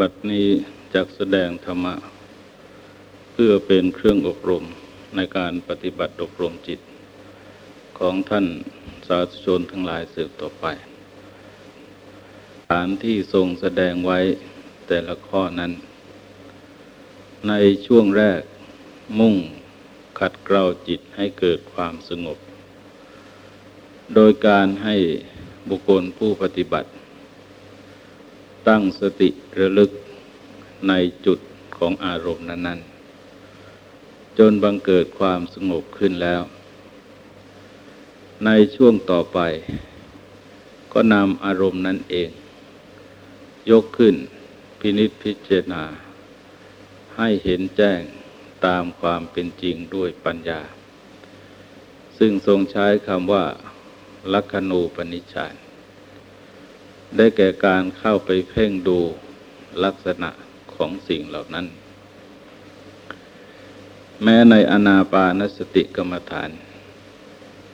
บัดนี้จักแสดงธรรมะ เพื่อเป็นเครื่องอบรมในการปฏิบัติอบรมจิต ของท่านสาธุชนทั้งหลายสืบต่อไปฐานที่ทรงแสดงไว้แต่ละข้อนั้น ในช่วงแรกมุ่งขัดเกลาจิตให้เกิดความสงบ โดยการให้บุคคลผู้ปฏิบัติ ตั้งสติระลึกในจุดของอารมณ์นั้น ๆ จนบังเกิดความสงบขึ้นแล้ว ในช่วงต่อไป ก็นำอารมณ์นั้นเอง ยกขึ้นพินิษพิจารณา ให้เห็นแจ้งตามความเป็นจริงด้วยปัญญา ซึ่งทรงใช้คำว่า ลักขณูปนิชฌาน ได้แก่การเข้าไปเพ่งดูลักษณะของสิ่งเหล่านั้น แม้ในอนาปานสติกรรมฐาน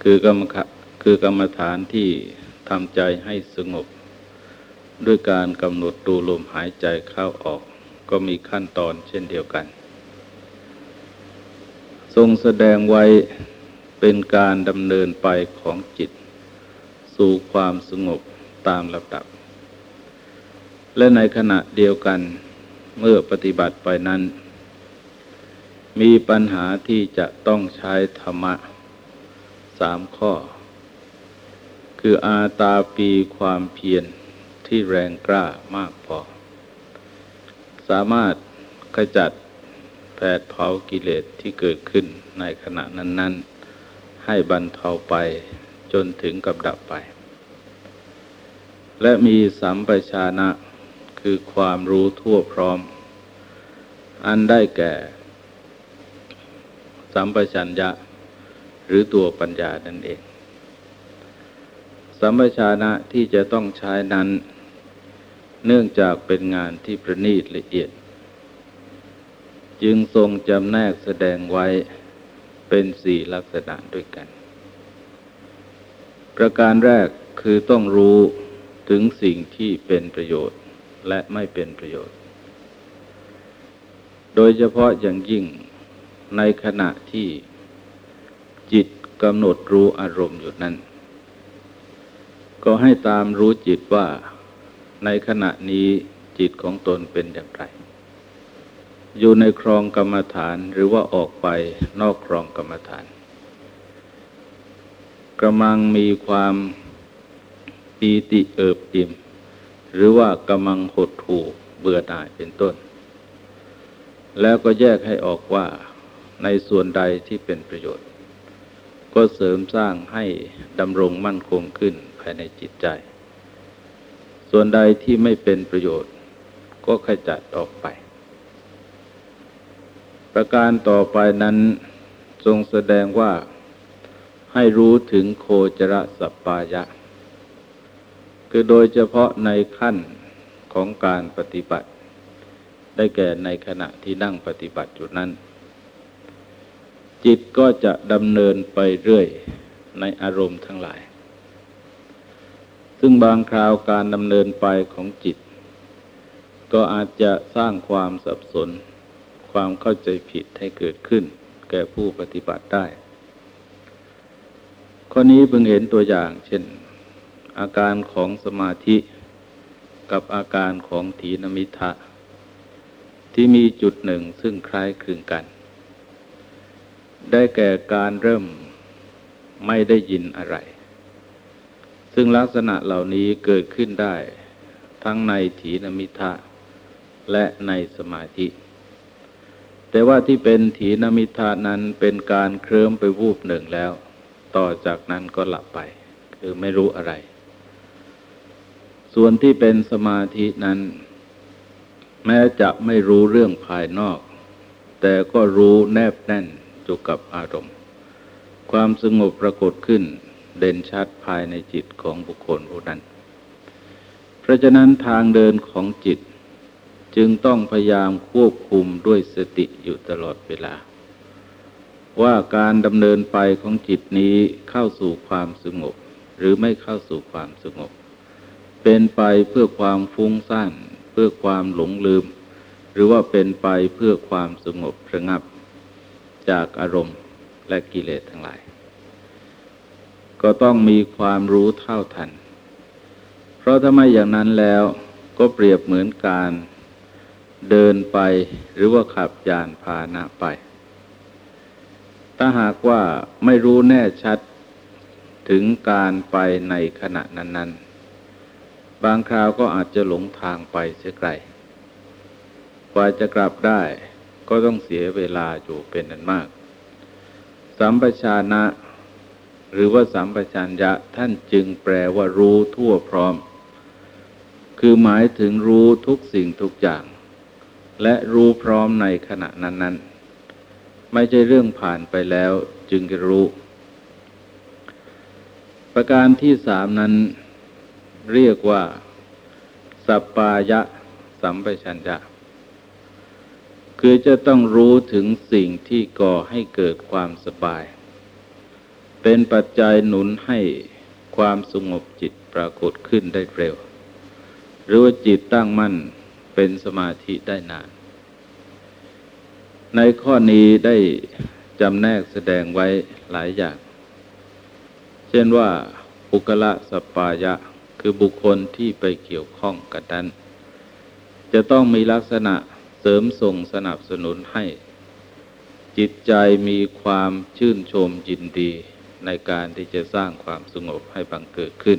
คือกรรมคือกรรมฐานที่ทำใจให้สงบ ด้วยการกำหนดดูลมหายใจเข้าออก ก็มีขั้นตอนเช่นเดียวกัน ทรงแสดงไว้เป็นการดำเนินไปของจิต สู่ความสงบ ตามลำดับ และในขณะเดียวกันเมื่อปฏิบัติไปนั้น มีปัญหาที่จะต้องใช้ธรรมะสามข้อ คืออาตาปีความเพียรที่แรงกล้ามากพอ สามารถขจัดแผดเผากิเลสที่เกิดขึ้นในขณะนั้น ๆ ให้บรรเทาไปจนถึงกับดับไป และมีสัมปชานะคือความรู้ทั่วพร้อม อันได้แก่ สัมปชัญญะ หรือตัวปัญญานั่นเอง สัมปชานะที่จะต้องใช้นั้น เนื่องจากเป็นงานที่ประณีตละเอียด จึงทรงจำแนกแสดงไว้เป็นสี่ลักษณะด้วยกัน ประการแรกคือต้องรู้ ถึงสิ่งที่เป็นประโยชน์และไม่เป็นประโยชน์ โดยเฉพาะอย่างยิ่งในขณะที่จิตกำหนดรู้อารมณ์อยู่นั้น ก็ให้ตามรู้จิตว่าในขณะนี้จิตของตนเป็นอย่างไร อยู่ในครองกรรมฐานหรือว่าออกไปนอกครองกรรมฐานกำลังมีความ ปีติเอิบอิ่ม หรือว่ากำลังหดถูเบื่อหน่ายเป็นต้น แล้วก็แยกให้ออกว่าในส่วนใดที่เป็นประโยชน์ ก็เสริมสร้างให้ดำรงมั่นคงขึ้นภายในจิตใจ ส่วนใดที่ไม่เป็นประโยชน์ ก็ขจัดออกไป ประการต่อไปนั้นทรงแสดงว่าให้รู้ถึงโคจรสัปปายะ คือโดยเฉพาะในขั้นของการปฏิบัติ ได้แก่ในขณะที่นั่งปฏิบัติอยู่นั้น จิตก็จะดำเนินไปเรื่อยในอารมณ์ทั้งหลาย ซึ่งบางคราวการดำเนินไปของจิต ก็อาจจะสร้างความสับสน ความเข้าใจผิดให้เกิดขึ้น แก่ผู้ปฏิบัติได้ ข้อนี้เพิ่งเห็นตัวอย่างเช่น อาการของสมาธิกับอาการของถีนมิทะ ที่มีจุดหนึ่งซึ่งคล้ายคลึงกัน ได้แก่การเริ่มไม่ได้ยินอะไร ซึ่งลักษณะเหล่านี้เกิดขึ้นได้ ทั้งในถีนมิทะ และในสมาธิ แต่ว่าที่เป็นถีนมิทานั้นเป็นการเคลิ้มไปวูบหนึ่งแล้ว ต่อจากนั้นก็หลับไป คือไม่รู้อะไร ส่วนที่เป็นสมาธินั้น แม้จะไม่รู้เรื่องภายนอก แต่ก็รู้แนบแน่นอยู่กับอารมณ์ ความสงบปรากฏขึ้นเด่นชัดภายในจิตของบุคคลผู้นั้น เพราะฉะนั้นทางเดินของจิตจึงต้องพยายามควบคุมด้วยสติอยู่ตลอดเวลา ว่าการดำเนินไปของจิตนี้เข้าสู่ความสงบ หรือไม่เข้าสู่ความสงบ เป็นไปเพื่อความฟุ้งซ่านเพื่อความหลงลืม หรือว่าเป็นไปเพื่อความสงบระงับจากอารมณ์และกิเลสทั้งหลาย ก็ต้องมีความรู้เท่าทัน เพราะถ้าไม่อย่างนั้นแล้วก็เปรียบเหมือนการเดินไปหรือว่าขับยานพาหนะไป ถ้าหากว่าไม่รู้แน่ชัดถึงการไปในขณะนั้น ๆ บางคราวก็อาจจะหลงทางไปเสียไกลกว่าจะกลับได้ก็ต้องเสียเวลาอยู่เป็นนันมาก สัมปชานะ หรือว่าสัมปชัญญะท่านจึงแปลว่ารู้ทั่วพร้อม คือหมายถึงรู้ทุกสิ่งทุกอย่าง และรู้พร้อมในขณะนั้น ๆ ไม่ใช่เรื่องผ่านไปแล้วจึงจะรู้ ประการที่สามนั้น เรียกว่าสปายะสัมปชัญญะ คือจะต้องรู้ถึงสิ่งที่ก่อให้เกิดความสบาย เป็นปัจจัยหนุนให้ความสงบจิตปรากฏขึ้นได้เร็ว หรือว่าจิตตั้งมั่นเป็นสมาธิได้นาน ในข้อนี้ได้จำแนกแสดงไว้หลายอย่าง เช่นว่าบุคละสปายะ คือบุคคลที่ไปเกี่ยวข้องกันนั้น จะต้องมีลักษณะเสริมส่งสนับสนุนให้ จิตใจมีความชื่นชมยินดีในการที่จะสร้างความสงบให้บังเกิดขึ้น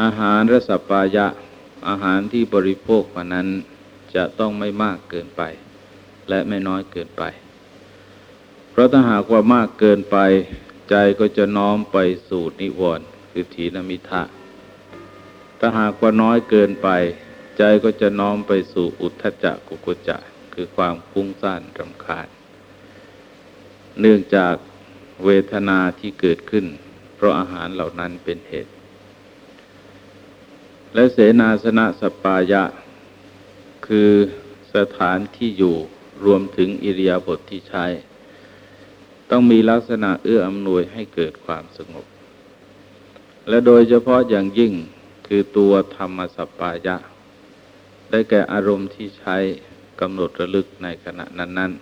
อาหารและสปายะอาหารที่บริโภคมานั้นจะต้องไม่มากเกินไป และไม่น้อยเกินไป เพราะถ้าหากว่ามากเกินไป ใจก็จะน้อมไปสู่นิวรณ์ คือถีนมิทะถ้าหากว่าน้อยเกินไป ใจก็จะน้อมไปสู่อุทธจักกุกุจะคือความฟุ้งซ่านรำคาญ เนื่องจากเวทนาที่เกิดขึ้น เพราะอาหารเหล่านั้นเป็นเหตุ และเสนาสนะสปายะ คือสถานที่อยู่รวมถึงอิริยาบถทที่ใช้ ต้องมีลักษณะเอื้ออำนวยให้เกิดความสงบ และโดยเฉพาะอย่างยิ่งคือตัวธรรมสัปปายะ ได้แก่อารมณ์ที่ใช้กำหนดระลึกในขณะนั้น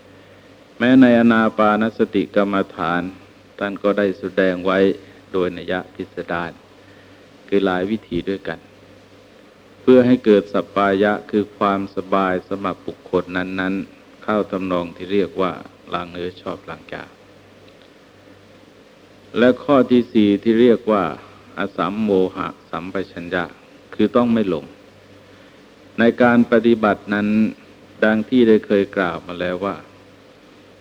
ๆ แม้ในอนาปานสติกรรมฐาน ท่านก็ได้แสดงไว้โดยนัยพิสดารคือหลายวิธีด้วยกัน เพื่อให้เกิดสัปปายะคือความสบายสำหรับบุคคลนั้น ๆ เข้าตำนองที่เรียกว่าลางเนื้อชอบลางกาย และข้อที่สี่ที่เรียกว่าอาสัมโมหะสัมปชัญญะคือต้องไม่หลง ในการปฏิบัตินั้นดังที่ได้เคยกล่าวมาแล้วว่า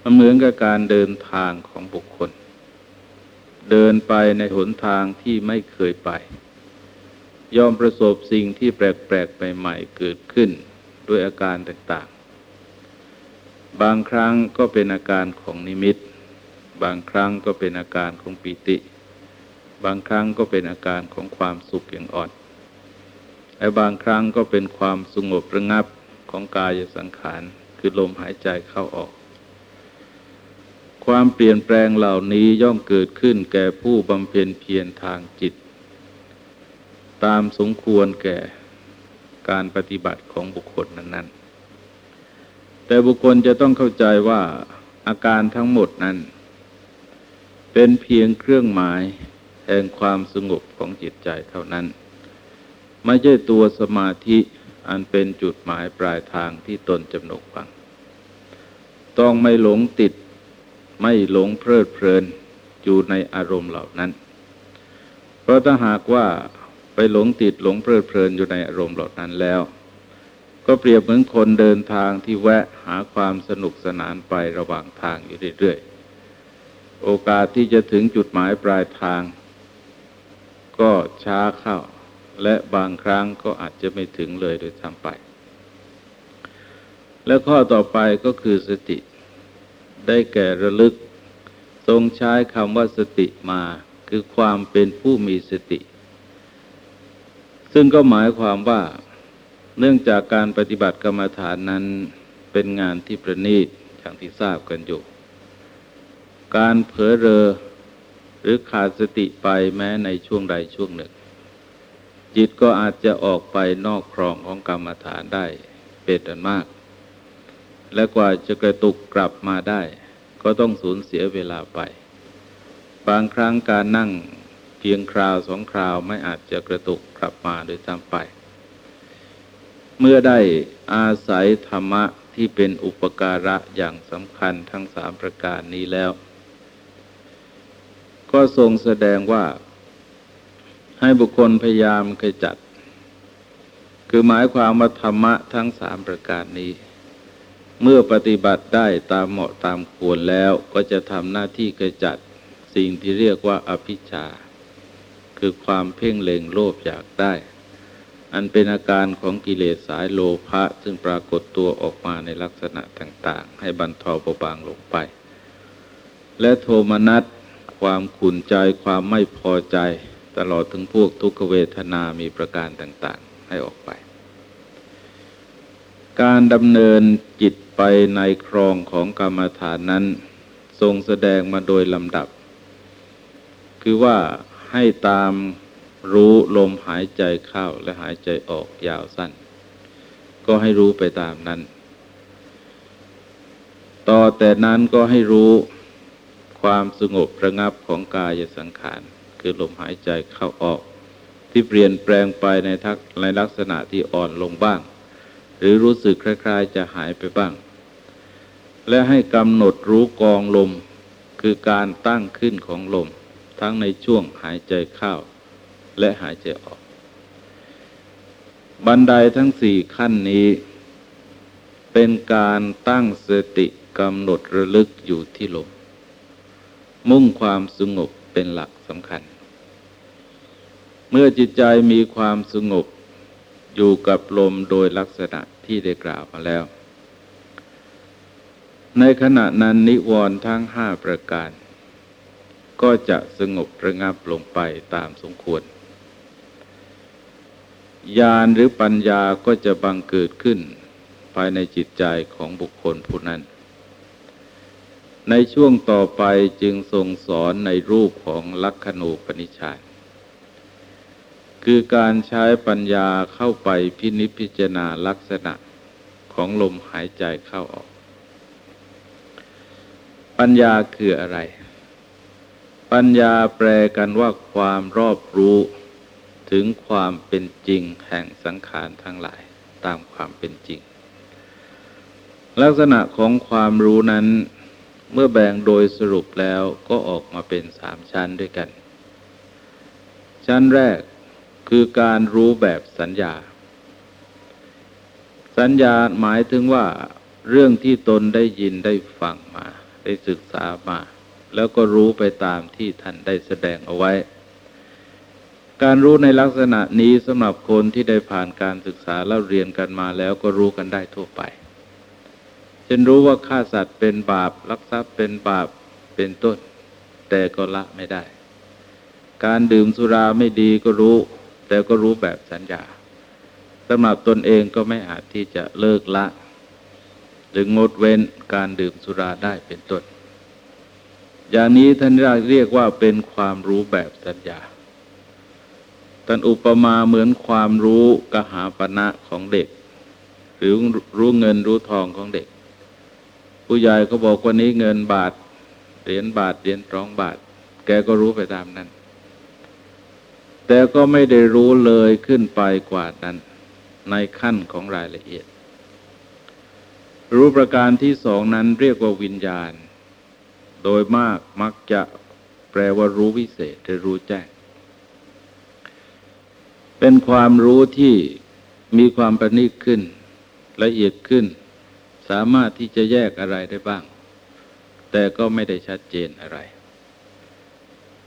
มันเหมือนกับการเดินทางของบุคคล เดินไปในหนทางที่ไม่เคยไป ยอมประสบสิ่งที่แปลกๆใหม่ๆเกิดขึ้นด้วยอาการต่างๆ บางครั้งก็เป็นอาการของนิมิต บางครั้งก็เป็นอาการของปิติ บางครั้งก็เป็นอาการของความสุขอย่างอ่อนและบางครั้งก็เป็นความสงบระงับของกายสังขาร คือลมหายใจเข้าออก ความเปลี่ยนแปลงเหล่านี้ย่อมเกิดขึ้นแก่ผู้บำเพ็ญเพียรทางจิต ตามสมควรแก่การปฏิบัติของบุคคลนั้นๆ แต่บุคคลจะต้องเข้าใจว่าอาการทั้งหมดนั้น เป็นเพียงเครื่องหมายแห่งความสงบของจิตใจเท่านั้น ไม่ใช่ตัวสมาธิอันเป็นจุดหมายปลายทางที่ตนจำนกฟัง ต้องไม่หลงติดไม่หลงเพลิดเพลินอยู่ในอารมณ์เหล่านั้น เพราะถ้าหากว่าไปหลงติดหลงเพลิดเพลินอยู่ในอารมณ์เหล่านั้นแล้ว ก็เปรียบเหมือนคนเดินทางที่แวะหาความสนุกสนานไประหว่างทางอยู่เรื่อยๆ โอกาสที่จะถึงจุดหมายปลายทาง ก็ช้าเข้า และบางครั้งก็อาจจะไม่ถึงเลยโดยซ้ำไป และข้อต่อไปก็คือสติ ได้แก่ระลึก ทรงใช้คำว่าสติมาคือความเป็นผู้มีสติ ซึ่งก็หมายความว่าเนื่องจากการปฏิบัติกรรมฐานนั้นเป็นงานที่ประณีตอย่างที่ทราบกันอยู่ การเผลอเรอหรือขาดสติไปแม้ในช่วงใดช่วงหนึ่ง จิตก็อาจจะออกไปนอกครองของกรรมฐานได้เป็นอันมาก และกว่าจะกระตุกกลับมาได้ ก็ต้องสูญเสียเวลาไป บางครั้งการนั่งเพียงคราวสองคราวไม่อาจจะกระตุกกลับมาโดยตามไป เมื่อได้อาศัยธรรมะที่เป็นอุปการะอย่างสำคัญทั้งสามประการนี้แล้ว ก็ทรงแสดงว่าให้บุคคลพยายามขจัด คือหมายความว่าธรรมะทั้งสามประการนี้ เมื่อปฏิบัติได้ตามเหมาะตามควรแล้วก็จะทำหน้าที่ขจัดสิ่งที่เรียกว่าอภิชา คือความเพ่งเล็งโลภอยากได้ อันเป็นอาการของกิเลสสายโลภะซึ่งปรากฏตัวออกมาในลักษณะต่าง ๆ ให้บรรเทาเบาบางลงไป และโทมนัส ความขุนใจความไม่พอใจ ตลอดถึงพวกทุกขเวทนามีประการต่างๆ ให้ออกไป การดำเนินจิตไปในครองของกรรมฐานนั้น ทรงแสดงมาโดยลำดับ คือว่าให้ตามรู้ลมหายใจเข้าและหายใจออกยาวสั้น ก็ให้รู้ไปตามนั้น ต่อแต่นั้นก็ให้รู้ ความสงบระงับของกายสังขาร คือลมหายใจเข้าออก ที่เปลี่ยนแปลงไปในทักในลักษณะที่อ่อนลงบ้าง หรือรู้สึกคล้าย ๆ จะหายไปบ้าง และให้กำหนดรู้กองลม คือการตั้งขึ้นของลม ทั้งในช่วงหายใจเข้า และหายใจออก บันไดทั้งสี่ขั้นนี้เป็นการตั้งสติกำหนดระลึกอยู่ที่ลม มุ่งความสงบเป็นหลักสำคัญ เมื่อจิตใจมีความสงบอยู่กับลมโดยลักษณะที่ได้กล่าวมาแล้ว ในขณะนั้นนิวรณ์ทั้งห้าประการ ก็จะสงบระงับลงไปตามสมควร ญาณหรือปัญญาก็จะบังเกิดขึ้นภายในจิตใจของบุคคลผู้นั้น ในช่วงต่อไปจึงทรงสอนในรูปของลักขณูปนิชานคือการใช้ปัญญาเข้าไปพินิจพิจารณาลักษณะของลมหายใจเข้าออก ปัญญาคืออะไร ปัญญาแปลกันว่าความรอบรู้ถึงความเป็นจริงแห่งสังขารทั้งหลายตามความเป็นจริง ลักษณะของความรู้นั้น เมื่อแบ่งโดยสรุปแล้วก็ออกมาเป็นสามชั้นด้วยกัน ชั้นแรกคือการรู้แบบสัญญา สัญญาหมายถึงว่า เรื่องที่ตนได้ยินได้ฟังมา ได้ศึกษามา แล้วก็รู้ไปตามที่ท่านได้แสดงเอาไว้ การรู้ในลักษณะนี้สำหรับคนที่ได้ผ่านการศึกษาแล้วเรียนกันมาแล้วก็รู้กันได้ทั่วไป เช่นรู้ว่าฆ่าสัตว์เป็นบาปลักทรัพย์เป็นบาปเป็นต้น แต่ก็ละไม่ได้ การดื่มสุราไม่ดีก็รู้ แต่ก็รู้แบบสัญญาสำหรับตนเองก็ไม่อาจที่จะเลิกละ หรืองดเว้นการดื่มสุราได้เป็นต้น อย่างนี้ท่านเรียกว่าเป็นความรู้แบบสัญญาท่านอุปมาเหมือนความรู้กหาปณะของเด็ก หรือรู้เงินรู้ทองของเด็ก ผู้ใหญ่เขาบอกว่านี้เงินบาทเหรียญบาทเหรียญรองบาท แกก็รู้ไปตามนั้น แต่ก็ไม่ได้รู้เลยขึ้นไปกว่านั้น ในขั้นของรายละเอียด รู้ประการที่สองนั้นเรียกว่าวิญญาณ โดยมากมักจะแปลว่ารู้วิเศษหรือรู้แจ้ง เป็นความรู้ที่มีความประณีตขึ้นละเอียดขึ้น สามารถที่จะแยกอะไรได้บ้าง แต่ก็ไม่ได้ชัดเจนอะไร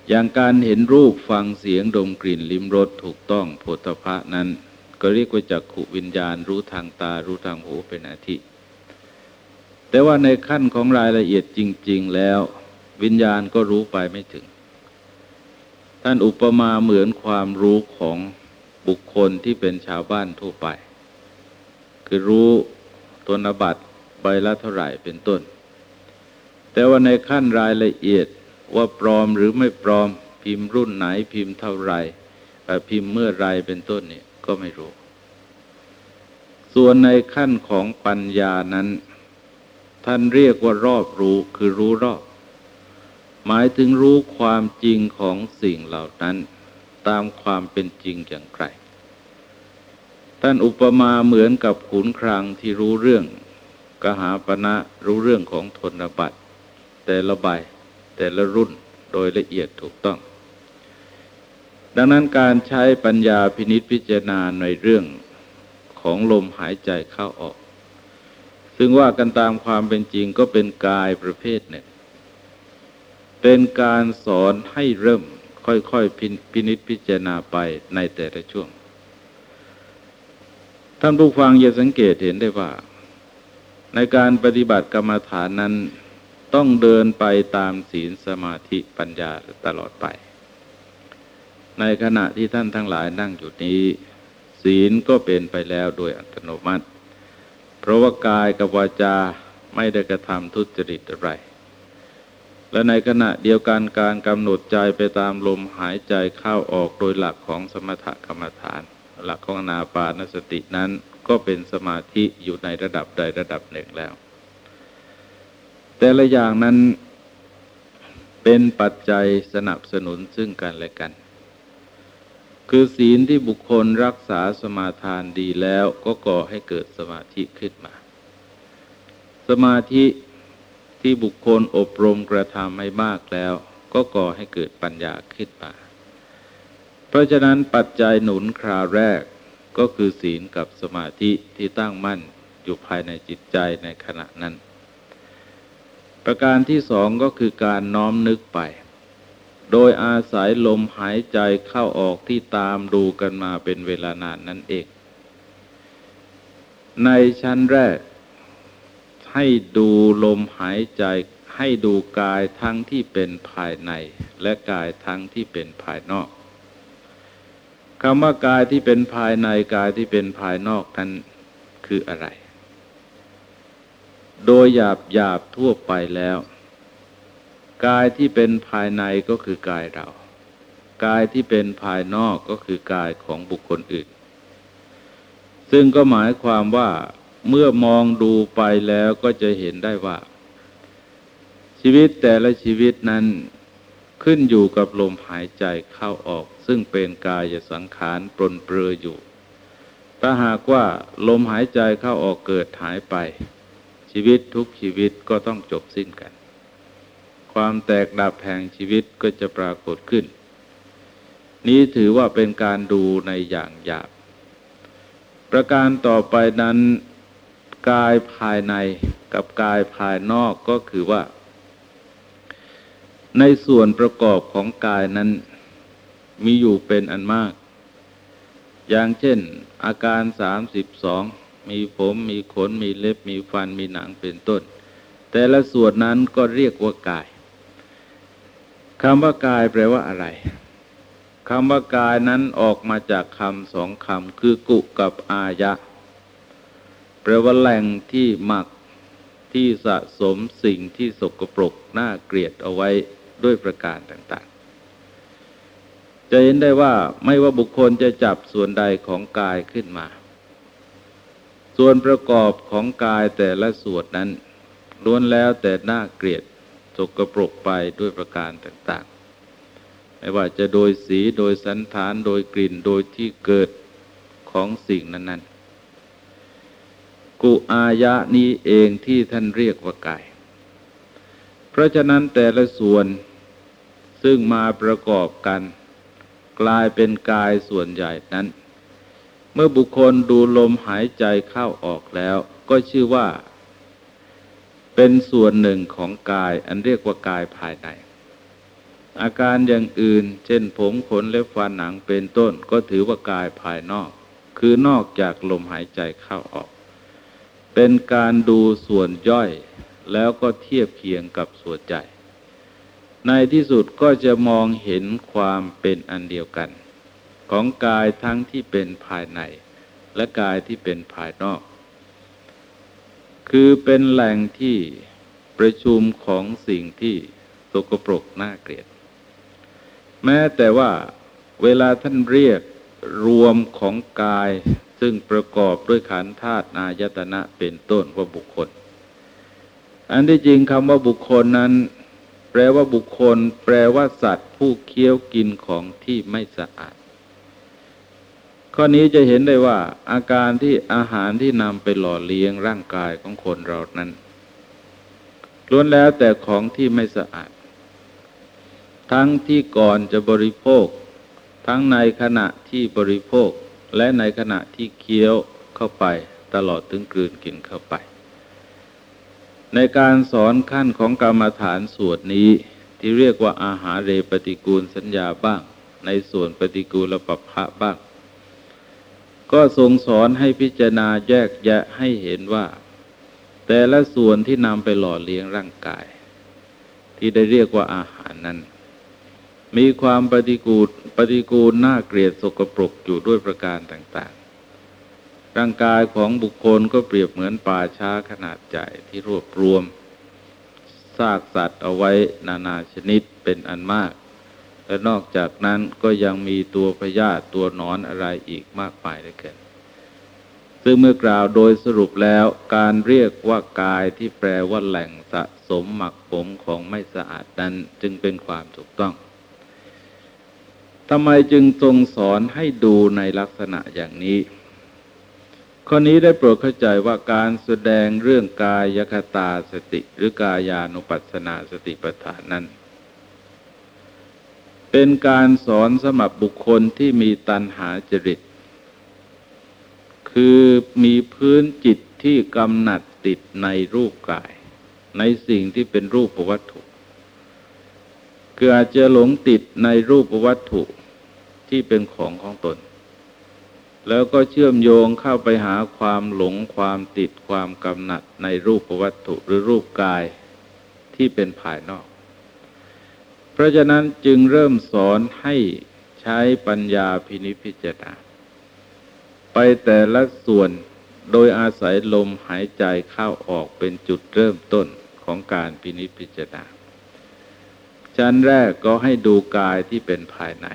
อย่างการเห็นรูปฟังเสียงดมกลิ่นลิ้มรสถูกต้องโพธพะนั้น ก็เรียกว่าจักขุวิญญาณรู้ทางตารู้ทางหูเป็นอาทิ แต่ว่าในขั้นของรายละเอียดจริง ๆ แล้ว วิญญาณก็รู้ไปไม่ถึง ท่านอุปมาเหมือนความรู้ของบุคคลที่เป็นชาวบ้านทั่วไป คือรู้ตนบัตร ละเท่าไหร่เป็นต้น แต่ว่าในขั้นรายละเอียดว่าปลอมหรือไม่ปลอมพิมพ์รุ่นไหนพิมพ์เท่าไรพิมพ์เมื่อไรเป็นต้นเนี่ยก็ไม่รู้ ส่วนในขั้นของปัญญานั้น ท่านเรียกว่ารอบรู้คือรู้รอบ หมายถึงรู้ความจริงของสิ่งเหล่านั้น ตามความเป็นจริงอย่างไรท่านอุปมาเหมือนกับขุนครังที่รู้เรื่อง กหาปณะรู้เรื่องของทนบัตร แต่ละใบแต่ละรุ่นโดยละเอียดถูกต้อง ดังนั้นการใช้ปัญญาพินิษพิจารณาในเรื่องของลมหายใจเข้าออก ซึ่งว่ากันตามความเป็นจริงก็เป็นกายประเภทหนึ่ง เป็นการสอนให้เริ่มค่อยๆพินิษพิจารณาไปในแต่ละช่วง ท่านผู้ฟังอย่าสังเกตเห็นได้ว่า ในการปฏิบัติกรรมฐานนั้นต้องเดินไปตามศีลสมาธิปัญญาตลอดไป ในขณะที่ท่านทั้งหลายนั่งอยู่นี้ ศีลก็เป็นไปแล้วโดยอัตโนมัติ เพราะว่ากายกับวาจาไม่ได้กระทำทุจริตอะไร และในขณะเดียวกันการกำหนดใจไปตามลมหายใจเข้าออกโดยหลักของสมถกรรมฐาน หลักของนาปานสตินั้น ก็เป็นสมาธิอยู่ในระดับใดระดับหนึ่งแล้ว แต่ละอย่างนั้นเป็นปัจจัยสนับสนุนซึ่งกันและกัน คือศีลที่บุคคลรักษาสมาทานดีแล้วก็ก่อให้เกิดสมาธิขึ้นมา สมาธิที่บุคคลอบรมกระทำให้มากแล้ว ก็ก่อให้เกิดปัญญาขึ้นมา เพราะฉะนั้นปัจจัยหนุนคราวแรก ก็คือศีลกับสมาธิที่ตั้งมั่นอยู่ภายในจิตใจในขณะนั้น ประการที่สองก็คือการน้อมนึกไป โดยอาศัยลมหายใจเข้าออกที่ตามดูกันมาเป็นเวลานานนั่นเอง ในชั้นแรก ให้ดูลมหายใจให้ดูกายทั้งที่เป็นภายในและกายทั้งที่เป็นภายนอก คำว่ากายที่เป็นภายในกายที่เป็นภายนอกนั้นคืออะไร โดยหยาบหยาบทั่วไปแล้ว กายที่เป็นภายในก็คือกายเรา กายที่เป็นภายนอกก็คือกายของบุคคลอื่น ซึ่งก็หมายความว่าเมื่อมองดูไปแล้วก็จะเห็นได้ว่า ชีวิตแต่ละชีวิตนั้นขึ้นอยู่กับลมหายใจเข้าออก ซึ่งเป็นกายสังขารปรนเปรืออยู่ ถ้าหากว่าลมหายใจเข้าออกเกิดหายไป ชีวิตทุกชีวิตก็ต้องจบสิ้นกัน ความแตกดับแห่งชีวิตก็จะปรากฏขึ้น นี้ถือว่าเป็นการดูในอย่างหยาบประการต่อไปนั้นกายภายในกับกายภายนอกก็คือว่า ในส่วนประกอบของกายนั้น มีอยู่เป็นอันมาก อย่างเช่น อาการสามสิบสองมีผมมีขนมีเล็บมีฟันมีหนังเป็นต้น แต่ละส่วนนั้นก็เรียกว่ากายคำว่ากายแปลว่าอะไรคำว่ากายนั้นออกมาจากคำสองคำคือกุกับอายะ แปลว่าแหล่งที่หมักที่สะสมสิ่งที่สกปรกน่าเกลียดเอาไว้ด้วยประการต่างๆ จะเห็นได้ว่าไม่ว่าบุคคลจะจับส่วนใดของกายขึ้นมา ส่วนประกอบของกายแต่ละส่วนนั้นล้วนแล้วแต่น่าเกลียดสกปรกไปด้วยประการต่างๆ ไม่ว่าจะโดยสีโดยสันฐานโดยกลิ่นโดยที่เกิดของสิ่งนั้น ๆ กุอายะนี้เองที่ท่านเรียกว่ากาย เพราะฉะนั้นแต่ละส่วนซึ่งมาประกอบกัน กลายเป็นกายส่วนใหญ่นั้น เมื่อบุคคลดูลมหายใจเข้าออกแล้ว ก็ชื่อว่า เป็นส่วนหนึ่งของกายอันเรียกว่ากายภายใน อาการอย่างอื่น เช่นผมขนเล็บฟันหนังเป็นต้น ก็ถือว่ากายภายนอก คือนอกจากลมหายใจเข้าออก เป็นการดูส่วนย่อย แล้วก็เทียบเคียงกับส่วนใจ ในที่สุดก็จะมองเห็นความเป็นอันเดียวกัน ของกายทั้งที่เป็นภายใน และกายที่เป็นภายนอก คือเป็นแหล่งที่ประชุมของสิ่งที่สกปรกน่าเกลียด แม้แต่ว่าเวลาท่านเรียกรวมของกายซึ่งประกอบด้วยขันธ์ธาตุนายตนะเป็นต้นว่าบุคคล อันที่จริงคำว่าบุคคลนั้น ลว่าบุคคล แปลว่าสัตว์ ผู้เคี้ยวกินของที่ไม่สะอาด ข้อนี้จะเห็นได้ว่า อาการที่อาหารที่นำไปหล่อเลี้ยงร่างกายของคนเรานั้นล้วนแล้วแต่ของที่ไม่สะอาด ทั้งที่ก่อนจะบริโภค ทั้งในขณะที่บริโภค และในขณะที่เคี้ยวเข้าไปตลอดถึงกลืนกินเข้าไป ในการสอนขั้นของกรรมฐานส่วนนี้ ที่เรียกว่าอาหารเรปฏิกูลสัญญาบ้าง ในส่วนปฏิกูลปัปภะบ้าง ก็ทรงสอนให้พิจารณาแยกแยะให้เห็นว่า แต่ละส่วนที่นำไปหล่อเลี้ยงร่างกาย ที่ได้เรียกว่าอาหารนั้น มีความปฏิกูลปฏิกูลน่าเกลียดสกปรกอยู่ด้วยประการต่าง ร่างกายของบุคคลก็เปรียบเหมือนป่าช้าขนาดใหญ่ที่รวบรวมซากสัตว์เอาไว้นานาชนิดเป็นอันมาก และนอกจากนั้นก็ยังมีตัวพยาธิตัวนอนอะไรอีกมากมายเลยเกินซึ่งเมื่อกล่าวโดยสรุปแล้วการเรียกว่ากายที่แปลว่าแหล่งสะสมหมักผมของไม่สะอาดนั้นจึงเป็นความถูกต้องทำไมจึงทรงสอนให้ดูในลักษณะอย่างนี้ ข้อนี้ได้โปรดเข้าใจว่าการแสดงเรื่องกายคตาสติหรือกายานุปัสสนาสติปัฏฐานนั้น เป็นการสอนสมับบุคคลที่มีตัณหาจริต คือมีพื้นจิตที่กำหนัดติดในรูปกาย ในสิ่งที่เป็นรูปวัตถุ คืออาจจะหลงติดในรูปวัตถุที่เป็นของของตน แล้วก็เชื่อมโยงเข้าไปหาความหลงความติดความกำหนัดในรูปวัตถุหรือรูปกายที่เป็นภายนอก เพราะฉะนั้นจึงเริ่มสอนให้ใช้ปัญญาพินิจพิจารณาไปแต่ละส่วนโดยอาศัยลมหายใจเข้าออกเป็นจุดเริ่มต้นของการพินิจพิจารณาชั้นแรกก็ให้ดูกายที่เป็นภายใน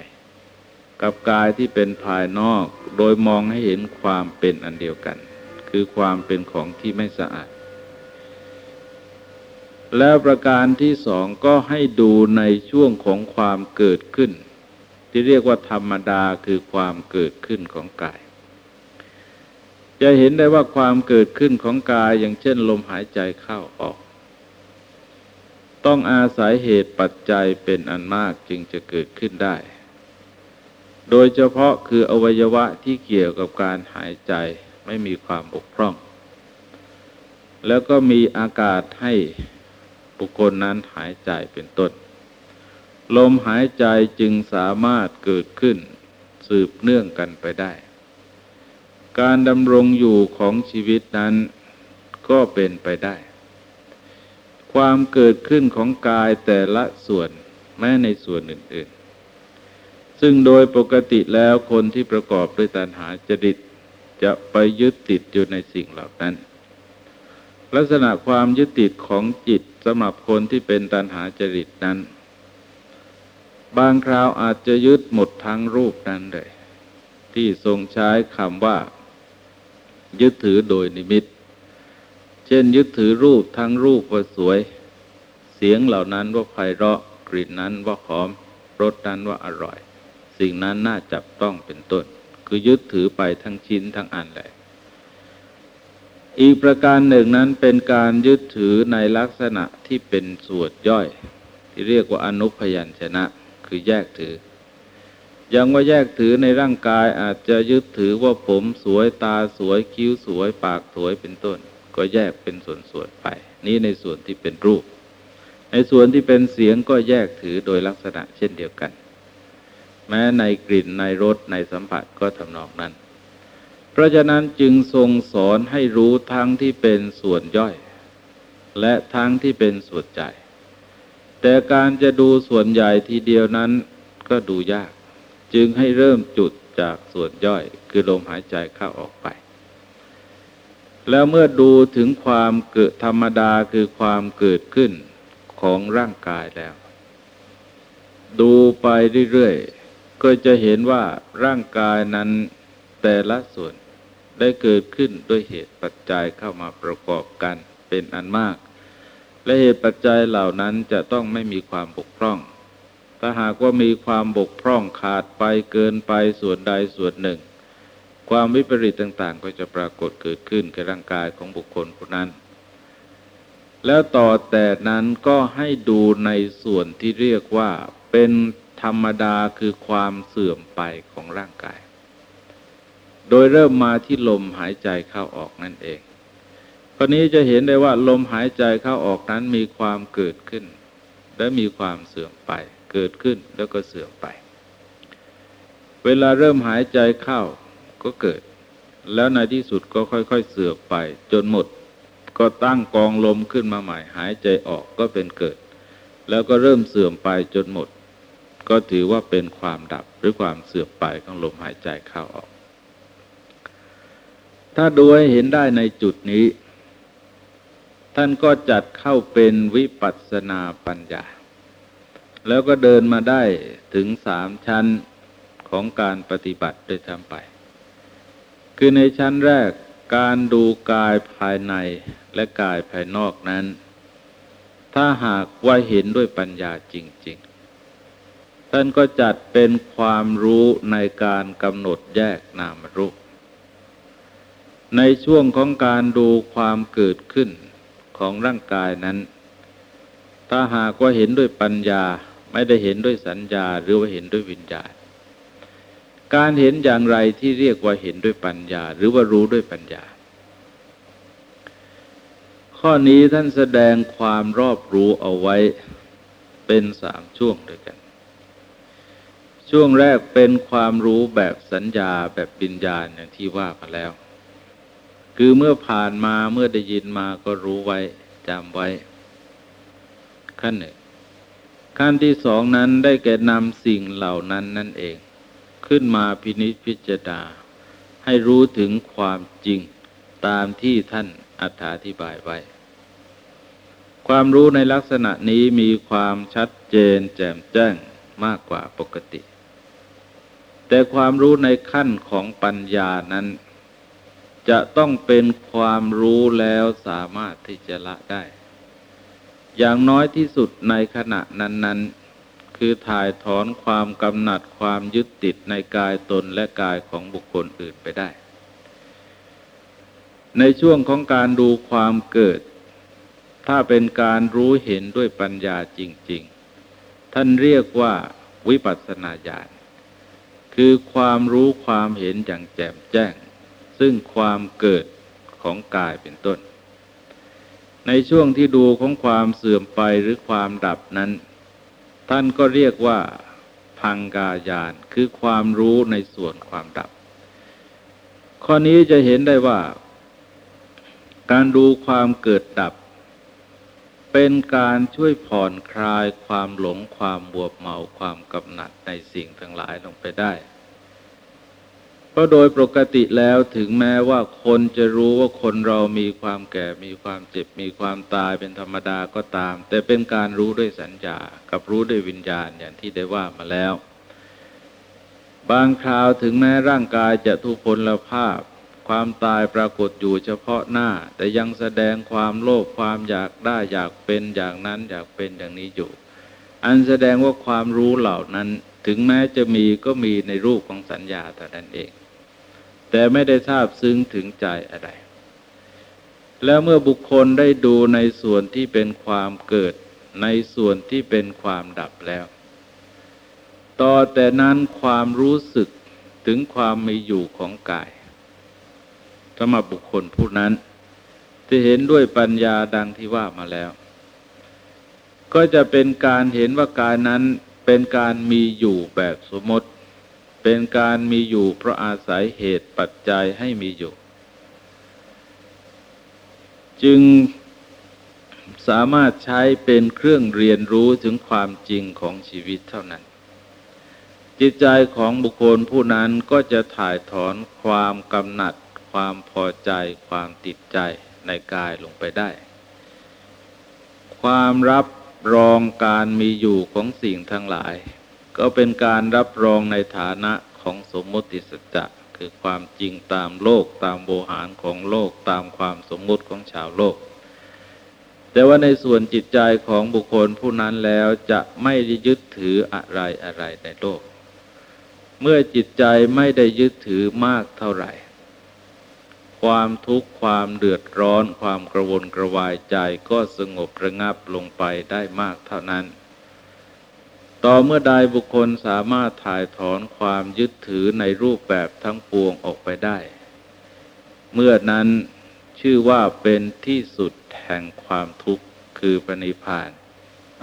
กับกายที่เป็นภายนอก โดยมองให้เห็นความเป็นอันเดียวกัน คือความเป็นของที่ไม่สะอาด แล้วประการที่สองก็ให้ดูในช่วงของความเกิดขึ้น ที่เรียกว่าธรรมดาคือความเกิดขึ้นของกาย จะเห็นได้ว่าความเกิดขึ้นของกายอย่างเช่นลมหายใจเข้าออกต้องอาศัยเหตุปัจจัยเป็นอันมากจึงจะเกิดขึ้นได้ โดยเฉพาะคืออวัยวะที่เกี่ยวกับการหายใจไม่มีความบกพร่อง แล้วก็มีอากาศให้บุคคลนั้นหายใจเป็นต้น ลมหายใจจึงสามารถเกิดขึ้นสืบเนื่องกันไปได้ การดำรงอยู่ของชีวิตนั้นก็เป็นไปได้ ความเกิดขึ้นของกายแต่ละส่วนแม้ในส่วนอื่น ซึ่งโดยปกติแล้วคนที่ประกอบด้วยตัณหาจริต จะไปยึดติดอยู่ในสิ่งเหล่านั้น ลักษณะความยึดติดของจิตสำหรับคนที่เป็นตัณหาจริตนั้น บางคราวอาจจะยึดหมดทั้งรูปนั้นเลย ที่ทรงใช้คำว่า ยึดถือโดยนิมิต เช่นยึดถือรูปทั้งรูปว่าสวย เสียงเหล่านั้นว่าไพเราะกลิ่นนั้นว่าหอมรสนั้นว่าอร่อย สิ่งนั้นน่าจับต้องเป็นต้น คือยึดถือไปทั้งชิ้นทั้งอันแหละอีกประการหนึ่งนั้นเป็นการยึดถือในลักษณะที่เป็นส่วนย่อย ที่เรียกว่าอนุพยัญชนะ คือแยกถือ ยังว่าแยกถือในร่างกายอาจจะยึดถือว่าผมสวยตาสวยคิ้วสวยปากสวยเป็นต้น ก็แยกเป็นส่วนๆไป นี้ในส่วนที่เป็นรูป ในส่วนที่เป็นเสียงก็แยกถือโดยลักษณะเช่นเดียวกัน แม้ในกลิ่นในรสในสัมผัสก็ทำนองนั้น เพราะฉะนั้นจึงทรงสอนให้รู้ทั้งที่เป็นส่วนย่อย และทั้งที่เป็นส่วนใหญ่แต่การจะดูส่วนใหญ่ทีเดียวนั้นก็ดูยาก จึงให้เริ่มจุดจากส่วนย่อย คือลมหายใจเข้าออกไป แล้วเมื่อดูถึงความเกิดธรรมดาคือความเกิดขึ้นของร่างกายแล้ว ดูไปเรื่อยๆ ก็จะเห็นว่าร่างกายนั้นแต่ละส่วนได้เกิดขึ้นด้วยเหตุปัจจัยเข้ามาประกอบกันเป็นอันมาก และเหตุปัจจัยเหล่านั้นจะต้องไม่มีความบกพร่อง ถ้าหากว่ามีความบกพร่องขาดไปเกินไปส่วนใดส่วนหนึ่ง ความวิปริตต่างๆ ก็จะปรากฏเกิดขึ้นกับร่างกายของบุคคลคนนั้น แล้วต่อแต่นั้นก็ให้ดูในส่วนที่เรียกว่าเป็น ธรรมดาคือความเสื่อมไปของร่างกาย โดยเริ่มมาที่ลมหายใจเข้าออกนั่นเองคราวนี้จะเห็นได้ว่าลมหายใจเข้าออกนั้นมีความเกิดขึ้น และมีความเสื่อมไป เกิดขึ้นแล้วก็เสื่อมไป เวลาเริ่มหายใจเข้าก็เกิด แล้วในที่สุดก็ค่อย ๆ เสื่อมไป จนหมด ก็ตั้งกองลมขึ้นมาใหม่ หายใจออกก็เป็นเกิด แล้วก็เริ่มเสื่อมไปจนหมด ก็ถือว่าเป็นความดับหรือความเสื่อมไปของลมหายใจเข้าออก ถ้าดูให้เห็นได้ในจุดนี้ ท่านก็จัดเข้าเป็นวิปัสสนาปัญญา แล้วก็เดินมาได้ถึงสามชั้นของการปฏิบัติโดยทำไป คือในชั้นแรกการดูกายภายในและกายภายนอกนั้น ถ้าหากว่าเห็นด้วยปัญญาจริง ๆ ท่านก็จัดเป็นความรู้ในการกำหนดแยกนามรูป ในช่วงของการดูความเกิดขึ้นของร่างกายนั้น ถ้าหากว่าเห็นด้วยปัญญาไม่ได้เห็นด้วยสัญญาหรือว่าเห็นด้วยวิญญาณ การเห็นอย่างไรที่เรียกว่าเห็นด้วยปัญญา หรือว่ารู้ด้วยปัญญา ข้อนี้ท่านแสดงความรอบรู้เอาไว้เป็นสามช่วงด้วยกัน ช่วงแรกเป็นความรู้แบบสัญญาแบบวิญญาอย่างที่ว่ามาแล้ว คือเมื่อผ่านมาเมื่อได้ยินมาก็รู้ไว้จำไว้ ขั้นหนึ่ง ขั้นที่สองนั้นได้แก่นำสิ่งเหล่านั้นนั่นเอง ขึ้นมาพินิจพิจารณาให้รู้ถึงความจริงตามที่ท่านอธิบายไว้ ความรู้ในลักษณะนี้มีความชัดเจนแจ่มแจ้งมากกว่าปกติ แต่ความรู้ในขั้นของปัญญานั้น จะต้องเป็นความรู้แล้วสามารถที่จะละได้ อย่างน้อยที่สุดในขณะนั้น ๆ คือถ่ายถอนความกำหนัดความยึดติดในกายตนและกายของบุคคลอื่นไปได้ ในช่วงของการดูความเกิด ถ้าเป็นการรู้เห็นด้วยปัญญาจริง ๆ ท่านเรียกว่าวิปัสสนาญาณ คือความรู้ความเห็นอย่างแจ่มแจ้ง ซึ่งความเกิดของกายเป็นต้น ในช่วงที่ดูของความเสื่อมไปหรือความดับนั้น ท่านก็เรียกว่าพังกายานคือความรู้ในส่วนความดับ ข้อนี้จะเห็นได้ว่า การดูความเกิดดับ เป็นการช่วยผ่อนคลายความหลงความบวบเมาความกำหนัดในสิ่งทั้งหลายลงไปได้ เพราะโดยปกติแล้วถึงแม้ว่าคนจะรู้ว่าคนเรามีความแก่มีความเจ็บมีความตายเป็นธรรมดาก็ตาม แต่เป็นการรู้ด้วยสัญญา กับรู้ด้วยวิญญาณอย่างที่ได้ว่ามาแล้ว บางคราวถึงแม้ร่างกายจะทุพพลภาพ ความตายปรากฏอยู่เฉพาะหน้า แต่ยังแสดงความโลภความอยากได้อยากเป็นอย่างนั้นอยากเป็นอย่างนี้อยู่ อันแสดงว่าความรู้เหล่านั้นถึงแม้จะมีก็มีในรูปของสัญญาแต่นั้นเอง แต่ไม่ได้ทราบซึ้งถึงใจอะไร แล้วเมื่อบุคคลได้ดูในส่วนที่เป็นความเกิดในส่วนที่เป็นความดับแล้ว ต่อแต่นั้นความรู้สึกถึงความมีอยู่ของกาย สำหรับบุคคลผู้นั้น ที่เห็นด้วยปัญญาดังที่ว่ามาแล้ว ก็จะเป็นการเห็นว่ากายนั้นเป็นการมีอยู่แบบสมมติ เป็นการมีอยู่เพราะอาศัยเหตุปัจจัยให้มีอยู่ จึงสามารถใช้เป็นเครื่องเรียนรู้ถึงความจริงของชีวิตเท่านั้น จิตใจของบุคคลผู้นั้นก็จะถ่ายถอนความกำหนัด ความพอใจความติดใจในกายลงไปได้ ความรับรองการมีอยู่ของสิ่งทั้งหลาย ก็เป็นการรับรองในฐานะของสมมติสัจจะคือความจริงตามโลกตามโบหารของโลกตามความสมมุติของชาวโลก แต่ว่าในส่วนจิตใจของบุคคลผู้นั้นแล้วจะไม่ได้ยึดถืออะไรอะไรในโลก เมื่อจิตใจไม่ได้ยึดถือมากเท่าไหร่ ความทุกข์ความเดือดร้อนความกระวนกระวายใจก็สงบระงับลงไปได้มากเท่านั้น ต่อเมื่อใดบุคคลสามารถถ่ายถอนความยึดถือในรูปแบบทั้งปวงออกไปได้ เมื่อนั้นชื่อว่าเป็นที่สุดแห่งความทุกข์คือปณิพาน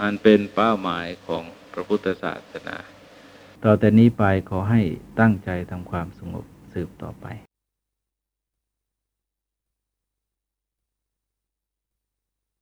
อันเป็นเป้าหมายของพระพุทธศาสนา ต่อแต่นี้ไปขอให้ตั้งใจทำความสงบสืบต่อไป